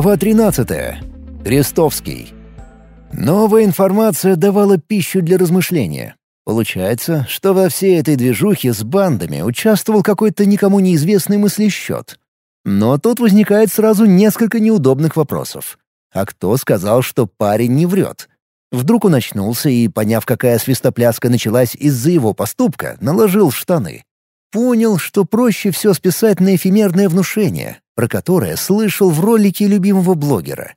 Глава 13. Крестовский. Новая информация давала пищу для размышления. Получается, что во всей этой движухе с бандами участвовал какой-то никому неизвестный мыслещет. Но тут возникает сразу несколько неудобных вопросов. А кто сказал, что парень не врет? Вдруг он очнулся и, поняв, какая свистопляска началась из-за его поступка, наложил штаны. Понял, что проще все списать на эфемерное внушение, про которое слышал в ролике любимого блогера.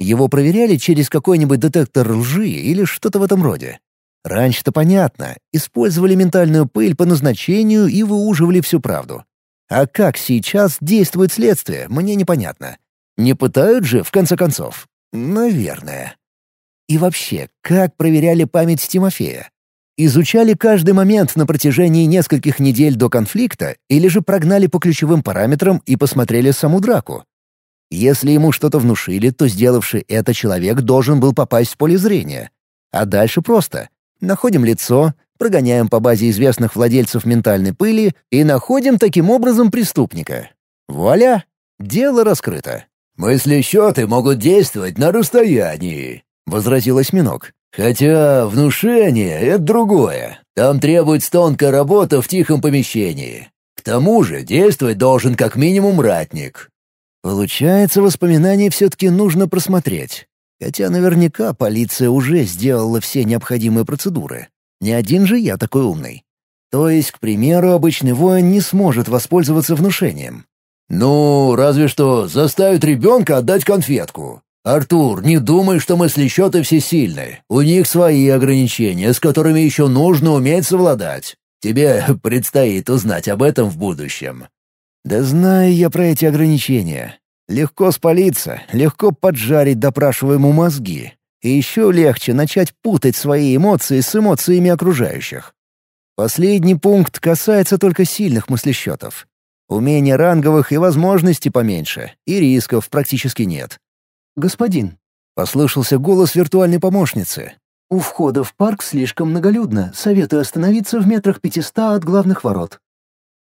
Его проверяли через какой-нибудь детектор лжи или что-то в этом роде. Раньше-то понятно, использовали ментальную пыль по назначению и выуживали всю правду. А как сейчас действует следствие, мне непонятно. Не пытают же, в конце концов? Наверное. И вообще, как проверяли память Тимофея? Изучали каждый момент на протяжении нескольких недель до конфликта или же прогнали по ключевым параметрам и посмотрели саму драку? Если ему что-то внушили, то сделавший это человек должен был попасть в поле зрения. А дальше просто. Находим лицо, прогоняем по базе известных владельцев ментальной пыли и находим таким образом преступника. Вуаля! Дело раскрыто. «Мысли счеты могут действовать на расстоянии», — возразил осьминог. Хотя внушение — это другое. Там требуется тонкая работа в тихом помещении. К тому же действовать должен как минимум ратник. Получается, воспоминания все-таки нужно просмотреть. Хотя наверняка полиция уже сделала все необходимые процедуры. Не один же я такой умный. То есть, к примеру, обычный воин не сможет воспользоваться внушением. «Ну, разве что заставит ребенка отдать конфетку. «Артур, не думай, что мыслещеты всесильны. У них свои ограничения, с которыми еще нужно уметь совладать. Тебе предстоит узнать об этом в будущем». «Да знаю я про эти ограничения. Легко спалиться, легко поджарить допрашиваемому мозги. И еще легче начать путать свои эмоции с эмоциями окружающих. Последний пункт касается только сильных мыслещетов. Умения ранговых и возможностей поменьше, и рисков практически нет. «Господин», — послышался голос виртуальной помощницы. «У входа в парк слишком многолюдно. Советую остановиться в метрах пятиста от главных ворот».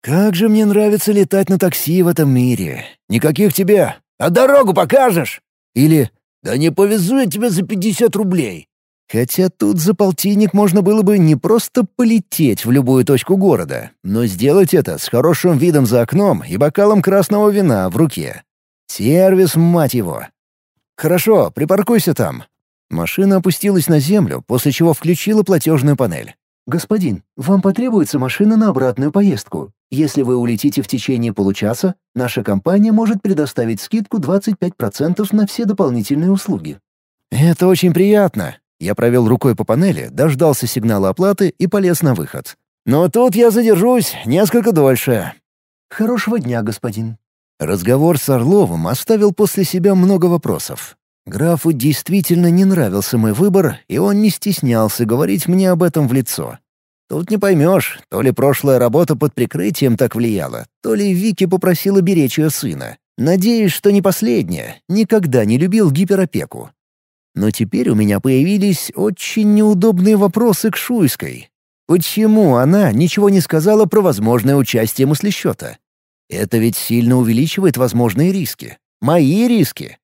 «Как же мне нравится летать на такси в этом мире. Никаких тебе. А дорогу покажешь?» Или «Да не повезу я тебя за пятьдесят рублей». Хотя тут за полтинник можно было бы не просто полететь в любую точку города, но сделать это с хорошим видом за окном и бокалом красного вина в руке. Сервис, мать его. «Хорошо, припаркуйся там». Машина опустилась на землю, после чего включила платежную панель. «Господин, вам потребуется машина на обратную поездку. Если вы улетите в течение получаса, наша компания может предоставить скидку 25% на все дополнительные услуги». «Это очень приятно». Я провел рукой по панели, дождался сигнала оплаты и полез на выход. «Но тут я задержусь несколько дольше». «Хорошего дня, господин». Разговор с Орловым оставил после себя много вопросов. Графу действительно не нравился мой выбор, и он не стеснялся говорить мне об этом в лицо. Тут не поймешь, то ли прошлая работа под прикрытием так влияла, то ли Вики попросила беречь ее сына. Надеюсь, что не последняя, никогда не любил гиперопеку. Но теперь у меня появились очень неудобные вопросы к Шуйской. Почему она ничего не сказала про возможное участие мыслещета? Это ведь сильно увеличивает возможные риски. Мои риски.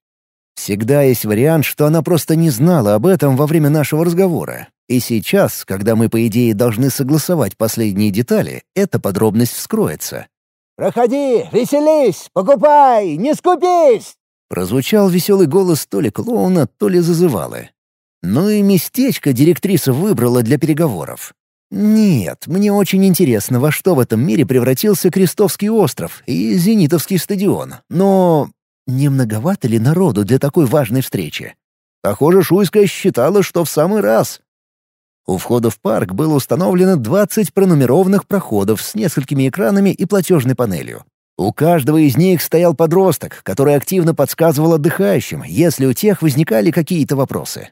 Всегда есть вариант, что она просто не знала об этом во время нашего разговора. И сейчас, когда мы, по идее, должны согласовать последние детали, эта подробность вскроется. «Проходи, веселись, покупай, не скупись!» Прозвучал веселый голос то ли клоуна, то ли зазывалы. Ну и местечко директриса выбрала для переговоров. Нет, мне очень интересно, во что в этом мире превратился Крестовский остров и Зенитовский стадион. Но не многовато ли народу для такой важной встречи? Похоже, Шуйская считала, что в самый раз. У входа в парк было установлено 20 пронумерованных проходов с несколькими экранами и платежной панелью. У каждого из них стоял подросток, который активно подсказывал отдыхающим, если у тех возникали какие-то вопросы.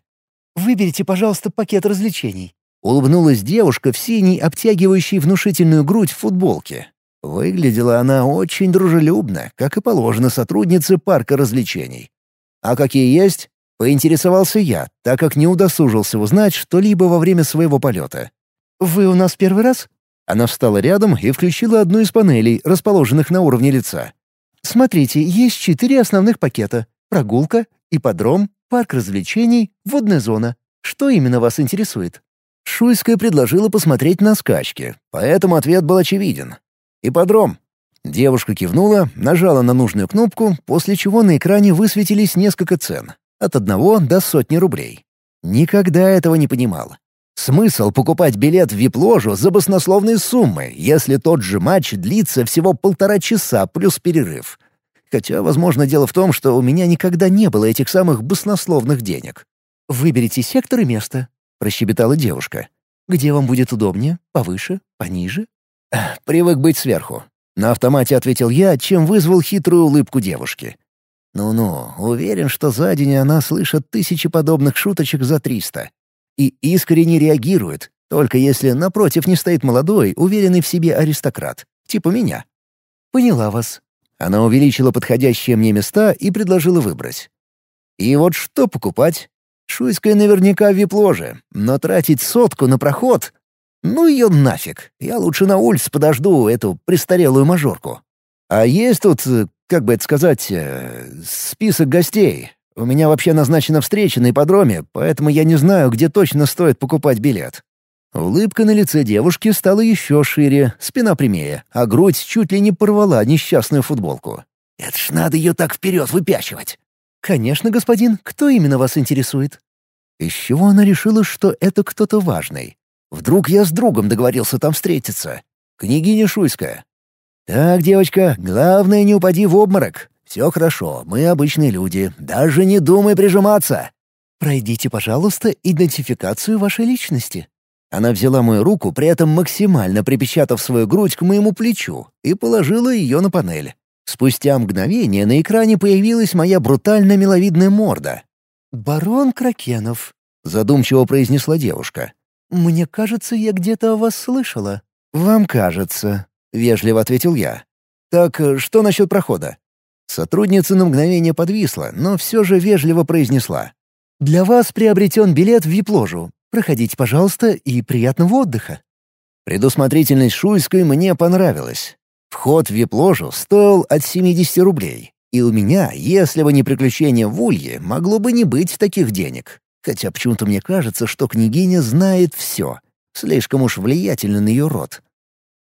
«Выберите, пожалуйста, пакет развлечений», Улыбнулась девушка в синей, обтягивающей внушительную грудь в футболке. Выглядела она очень дружелюбно, как и положено сотруднице парка развлечений. «А какие есть?» — поинтересовался я, так как не удосужился узнать что-либо во время своего полета. «Вы у нас первый раз?» Она встала рядом и включила одну из панелей, расположенных на уровне лица. «Смотрите, есть четыре основных пакета. прогулка, ипподром, парк развлечений, водная зона. Что именно вас интересует?» Шуйская предложила посмотреть на скачки, поэтому ответ был очевиден. «Ипподром». Девушка кивнула, нажала на нужную кнопку, после чего на экране высветились несколько цен. От одного до сотни рублей. Никогда этого не понимал. Смысл покупать билет в вип-ложу за баснословные суммы, если тот же матч длится всего полтора часа плюс перерыв. Хотя, возможно, дело в том, что у меня никогда не было этих самых баснословных денег. «Выберите сектор и место», — прощебетала девушка. «Где вам будет удобнее? Повыше? Пониже?» «Привык быть сверху». На автомате ответил я, чем вызвал хитрую улыбку девушки. Ну-ну, уверен, что за день она слышит тысячи подобных шуточек за триста. И искренне реагирует, только если напротив не стоит молодой, уверенный в себе аристократ, типа меня. «Поняла вас». Она увеличила подходящие мне места и предложила выбрать. И вот что покупать? Шуйская наверняка вип-ложе, но тратить сотку на проход... Ну ее нафиг, я лучше на улице подожду эту престарелую мажорку. А есть тут как бы это сказать, э, список гостей. У меня вообще назначена встреча на ипподроме, поэтому я не знаю, где точно стоит покупать билет». Улыбка на лице девушки стала еще шире, спина прямее, а грудь чуть ли не порвала несчастную футболку. «Это ж надо ее так вперед выпячивать!» «Конечно, господин. Кто именно вас интересует?» Из чего она решила, что это кто-то важный? Вдруг я с другом договорился там встретиться? Княгиня Шуйская. «Так, девочка, главное, не упади в обморок. Все хорошо, мы обычные люди, даже не думай прижиматься». «Пройдите, пожалуйста, идентификацию вашей личности». Она взяла мою руку, при этом максимально припечатав свою грудь к моему плечу, и положила ее на панель. Спустя мгновение на экране появилась моя брутально миловидная морда. «Барон Кракенов», — задумчиво произнесла девушка. «Мне кажется, я где-то о вас слышала». «Вам кажется», вежливо ответил я. «Так э, что насчет прохода?» Сотрудница на мгновение подвисла, но все же вежливо произнесла. «Для вас приобретен билет в вип-ложу. Проходите, пожалуйста, и приятного отдыха». Предусмотрительность Шуйской мне понравилась. Вход в вип-ложу стоил от 70 рублей. И у меня, если бы не приключение в Улье, могло бы не быть таких денег. Хотя почему-то мне кажется, что княгиня знает все. Слишком уж влиятельный ее род.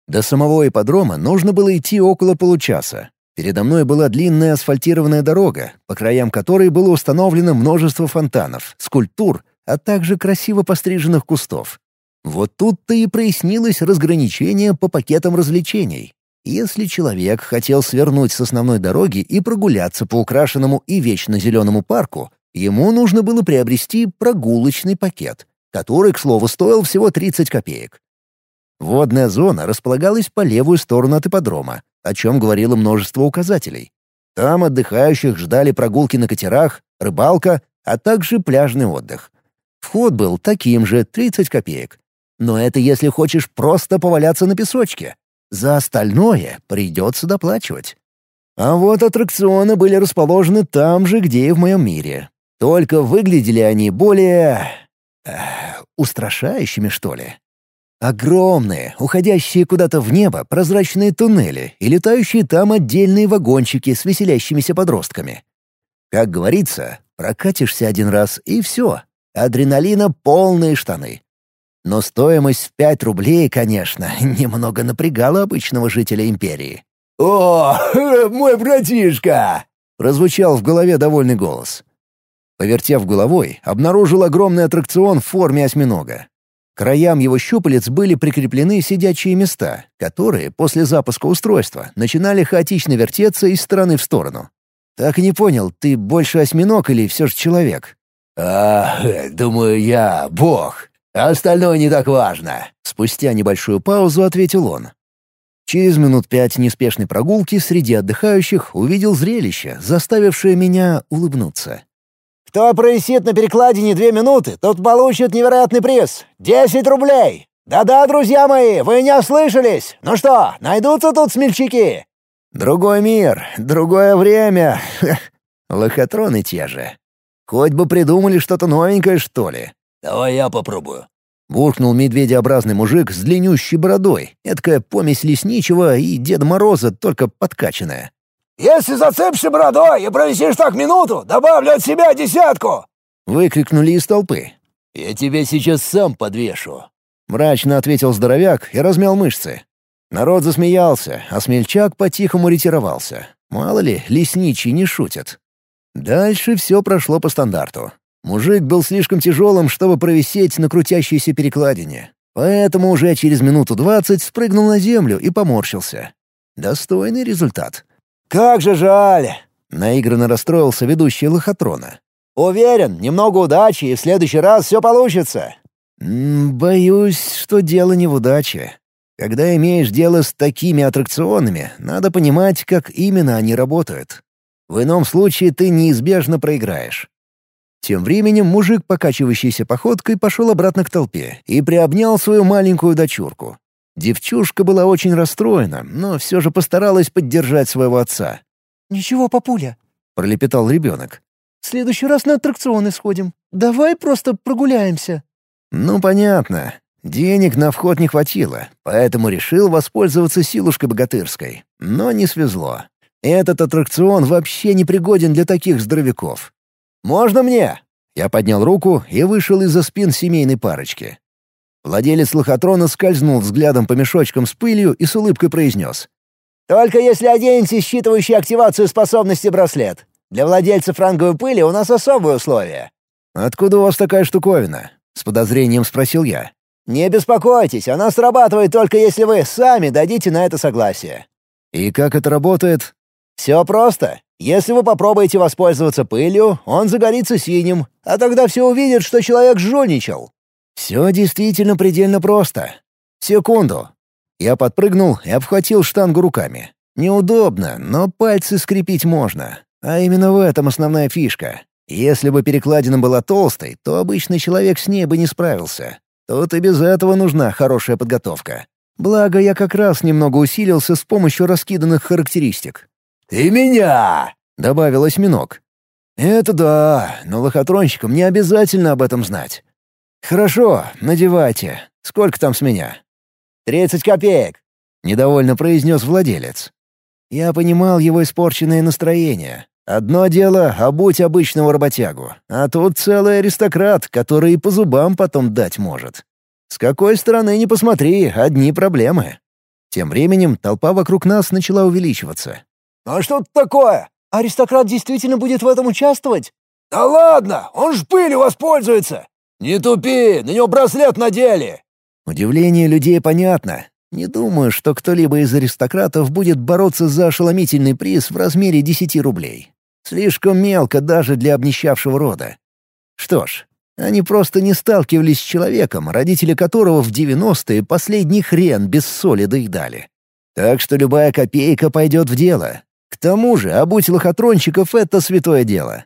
До самого ипподрома нужно было идти около получаса. Передо мной была длинная асфальтированная дорога, по краям которой было установлено множество фонтанов, скульптур, а также красиво постриженных кустов. Вот тут-то и прояснилось разграничение по пакетам развлечений. Если человек хотел свернуть с основной дороги и прогуляться по украшенному и вечно зеленому парку, ему нужно было приобрести прогулочный пакет, который, к слову, стоил всего 30 копеек. Водная зона располагалась по левую сторону от ипподрома, о чем говорило множество указателей. Там отдыхающих ждали прогулки на катерах, рыбалка, а также пляжный отдых. Вход был таким же, 30 копеек. Но это если хочешь просто поваляться на песочке. За остальное придется доплачивать. А вот аттракционы были расположены там же, где и в моем мире. Только выглядели они более... Э, устрашающими, что ли. Огромные, уходящие куда-то в небо прозрачные туннели и летающие там отдельные вагончики с веселящимися подростками. Как говорится, прокатишься один раз и все. Адреналина полные штаны. Но стоимость в пять рублей, конечно, немного напрягала обычного жителя империи. «О, мой братишка!» — прозвучал в голове довольный голос. Повертев головой, обнаружил огромный аттракцион в форме осьминога краям его щупалец были прикреплены сидячие места, которые после запуска устройства начинали хаотично вертеться из стороны в сторону. «Так и не понял, ты больше осьминог или все же человек?» «А, думаю, я бог. Остальное не так важно», — спустя небольшую паузу ответил он. Через минут пять неспешной прогулки среди отдыхающих увидел зрелище, заставившее меня улыбнуться. Кто провисит на перекладине две минуты, тот получит невероятный приз — десять рублей! Да-да, друзья мои, вы не ослышались! Ну что, найдутся тут смельчаки?» «Другой мир, другое время. Лохотроны те же. Хоть бы придумали что-то новенькое, что ли». «Давай я попробую». Буркнул медведеобразный мужик с длиннющей бородой, эдакая помесь лесничего и Деда Мороза, только подкачанная. Если зацепишься бородой и провисишь так минуту, добавлю от себя десятку!» Выкрикнули из толпы. «Я тебя сейчас сам подвешу!» Мрачно ответил здоровяк и размял мышцы. Народ засмеялся, а смельчак по-тихому ретировался. Мало ли, лесничий не шутят. Дальше все прошло по стандарту. Мужик был слишком тяжелым, чтобы провисеть на крутящейся перекладине. Поэтому уже через минуту двадцать спрыгнул на землю и поморщился. Достойный результат. «Как же жаль!» — наигранно расстроился ведущий лохотрона. «Уверен, немного удачи, и в следующий раз все получится». «Боюсь, что дело не в удаче. Когда имеешь дело с такими аттракционами, надо понимать, как именно они работают. В ином случае ты неизбежно проиграешь. Тем временем мужик, покачивающийся походкой, пошел обратно к толпе и приобнял свою маленькую дочурку. Девчушка была очень расстроена, но все же постаралась поддержать своего отца. «Ничего, папуля», — пролепетал ребенок. «В следующий раз на аттракционы сходим. Давай просто прогуляемся». «Ну, понятно. Денег на вход не хватило, поэтому решил воспользоваться силушкой богатырской. Но не свезло. Этот аттракцион вообще не пригоден для таких здоровяков. «Можно мне?» Я поднял руку и вышел из-за спин семейной парочки. Владелец лохотрона скользнул взглядом по мешочкам с пылью и с улыбкой произнес. «Только если оденете считывающий активацию способности браслет. Для владельцев ранговой пыли у нас особые условия». «Откуда у вас такая штуковина?» — с подозрением спросил я. «Не беспокойтесь, она срабатывает только если вы сами дадите на это согласие». «И как это работает?» «Все просто. Если вы попробуете воспользоваться пылью, он загорится синим, а тогда все увидят, что человек жульничал». «Все действительно предельно просто. Секунду». Я подпрыгнул и обхватил штангу руками. Неудобно, но пальцы скрепить можно. А именно в этом основная фишка. Если бы перекладина была толстой, то обычный человек с ней бы не справился. Тут и без этого нужна хорошая подготовка. Благо, я как раз немного усилился с помощью раскиданных характеристик. «И меня!» — добавил осьминог. «Это да, но лохотронщикам не обязательно об этом знать. Хорошо, надевайте. Сколько там с меня?» «Тридцать копеек», — недовольно произнес владелец. Я понимал его испорченное настроение. Одно дело — обуть обычного работягу, а тут целый аристократ, который и по зубам потом дать может. С какой стороны ни посмотри, одни проблемы. Тем временем толпа вокруг нас начала увеличиваться. «А что это такое? Аристократ действительно будет в этом участвовать?» «Да ладно, он ж пылью воспользуется!» «Не тупи, на него браслет надели!» Удивление людей понятно. Не думаю, что кто-либо из аристократов будет бороться за ошеломительный приз в размере 10 рублей. Слишком мелко даже для обнищавшего рода. Что ж, они просто не сталкивались с человеком, родители которого в 90-е последний хрен без соли доедали. Так что любая копейка пойдет в дело. К тому же, обуть лохотронщиков — это святое дело.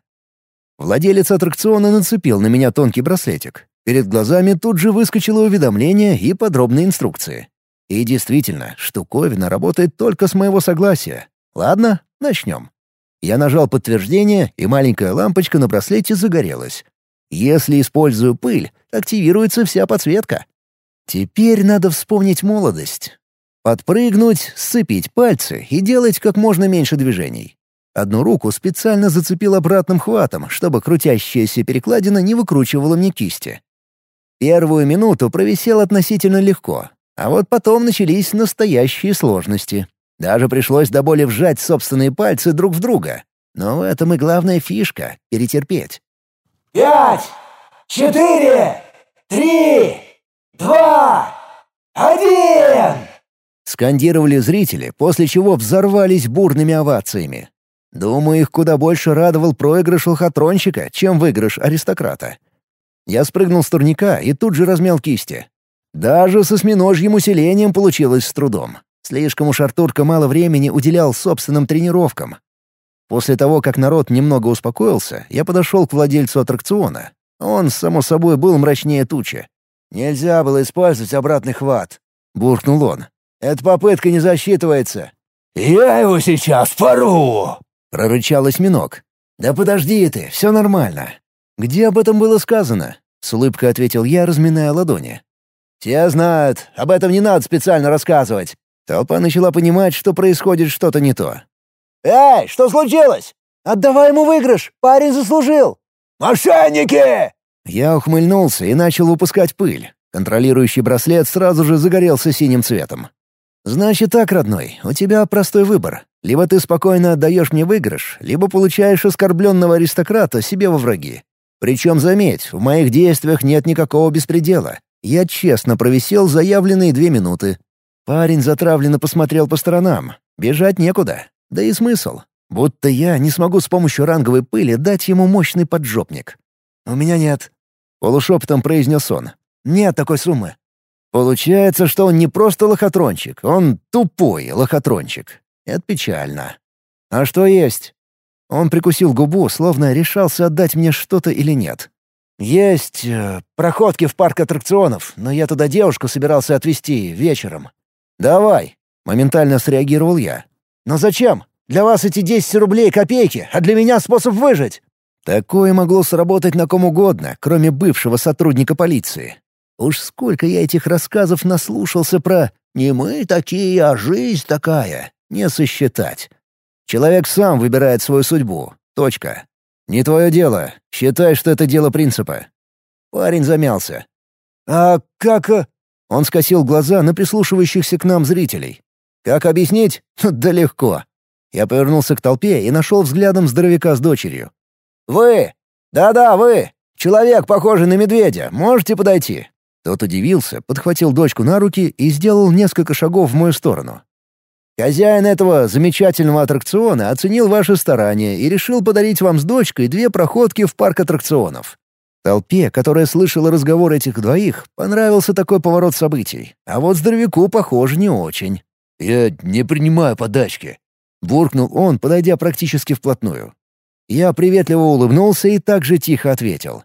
Владелец аттракциона нацепил на меня тонкий браслетик. Перед глазами тут же выскочило уведомление и подробные инструкции. И действительно, штуковина работает только с моего согласия. Ладно, начнем. Я нажал подтверждение, и маленькая лампочка на браслете загорелась. Если использую пыль, активируется вся подсветка. Теперь надо вспомнить молодость. Подпрыгнуть, сцепить пальцы и делать как можно меньше движений. Одну руку специально зацепил обратным хватом, чтобы крутящаяся перекладина не выкручивала мне кисти. Первую минуту провисел относительно легко, а вот потом начались настоящие сложности. Даже пришлось до боли вжать собственные пальцы друг в друга. Но в этом и главная фишка — перетерпеть. «Пять! Четыре! Три! Два! Один!» Скандировали зрители, после чего взорвались бурными овациями. Думаю, их куда больше радовал проигрыш лохотронщика, чем выигрыш аристократа. Я спрыгнул с турника и тут же размял кисти. Даже со осьминожьим усилением получилось с трудом. Слишком уж Артурка мало времени уделял собственным тренировкам. После того, как народ немного успокоился, я подошел к владельцу аттракциона. Он, само собой, был мрачнее тучи. «Нельзя было использовать обратный хват», — буркнул он. «Эта попытка не засчитывается». «Я его сейчас пору!» — прорычал осьминог. «Да подожди ты, все нормально». «Где об этом было сказано?» — с улыбкой ответил я, разминая ладони. «Все знают, об этом не надо специально рассказывать. Толпа начала понимать, что происходит что-то не то. «Эй, что случилось? Отдавай ему выигрыш, парень заслужил!» «Мошенники!» Я ухмыльнулся и начал выпускать пыль. Контролирующий браслет сразу же загорелся синим цветом. «Значит так, родной, у тебя простой выбор. Либо ты спокойно отдаешь мне выигрыш, либо получаешь оскорбленного аристократа себе во враги. Причем, заметь, в моих действиях нет никакого беспредела. Я честно провисел заявленные две минуты. Парень затравленно посмотрел по сторонам. Бежать некуда. Да и смысл. Будто я не смогу с помощью ранговой пыли дать ему мощный поджопник. «У меня нет», — полушепотом произнес он. «Нет такой суммы». Получается, что он не просто лохотрончик, он тупой лохотрончик. Это печально. А что есть? Он прикусил губу, словно решался отдать мне что-то или нет. «Есть э, проходки в парк аттракционов, но я туда девушку собирался отвезти вечером». «Давай», — моментально среагировал я. «Но зачем? Для вас эти 10 рублей — копейки, а для меня способ выжить». Такое могло сработать на ком угодно, кроме бывшего сотрудника полиции. Уж сколько я этих рассказов наслушался про «не мы такие, а жизнь такая» не сосчитать. Человек сам выбирает свою судьбу. Точка. Не твое дело. Считай, что это дело принципа. Парень замялся. «А как...» э?» Он скосил глаза на прислушивающихся к нам зрителей. «Как объяснить? Да легко». Я повернулся к толпе и нашел взглядом здоровяка с дочерью. «Вы! Да-да, вы! Человек, похожий на медведя, можете подойти?» Тот удивился, подхватил дочку на руки и сделал несколько шагов в мою сторону. Хозяин этого замечательного аттракциона оценил ваши старания и решил подарить вам с дочкой две проходки в парк аттракционов. Толпе, которая слышала разговор этих двоих, понравился такой поворот событий, а вот здоровяку, похоже, не очень. «Я не принимаю подачки», — буркнул он, подойдя практически вплотную. Я приветливо улыбнулся и также тихо ответил.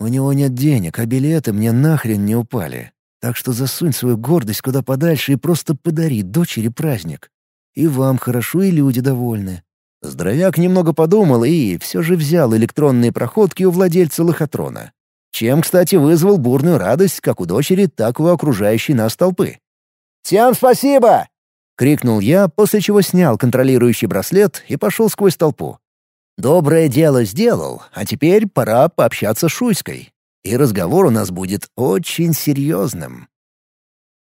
«У него нет денег, а билеты мне нахрен не упали. Так что засунь свою гордость куда подальше и просто подари дочери праздник. И вам хорошо, и люди довольны». Здоровяк немного подумал и все же взял электронные проходки у владельца лохотрона. Чем, кстати, вызвал бурную радость как у дочери, так и у окружающей нас толпы. «Всем спасибо!» — крикнул я, после чего снял контролирующий браслет и пошел сквозь толпу. Доброе дело сделал, а теперь пора пообщаться с Шуйской. И разговор у нас будет очень серьезным.